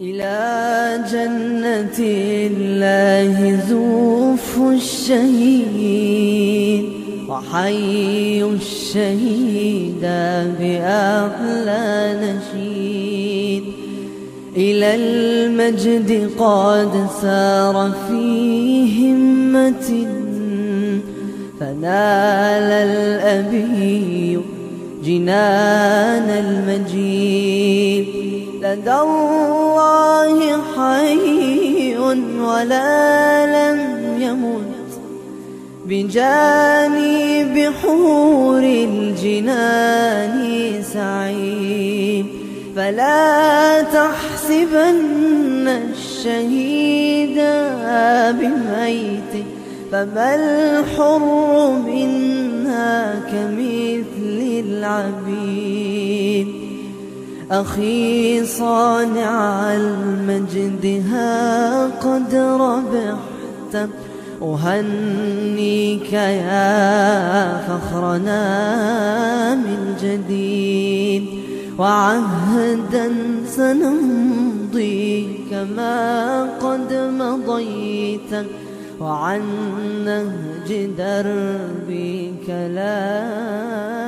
إلى جنة الله زوف الشهيد وحي الشهيد بأحلى نشيد. إلى المجد قد سار في همة فنال الأبي جنان المجيد. لدى الله حي ولا لم يمت بجانب حور الجنان سعيد. فلا تحسبن الشهيد بميت فما الحر منا كمثل العبيد. أخي صانع المجد ها قد ربحت. أهنيك يا فخرنا من جديد. وعهدا سنمضي كما قد مضيت. وعن نهج دربك لا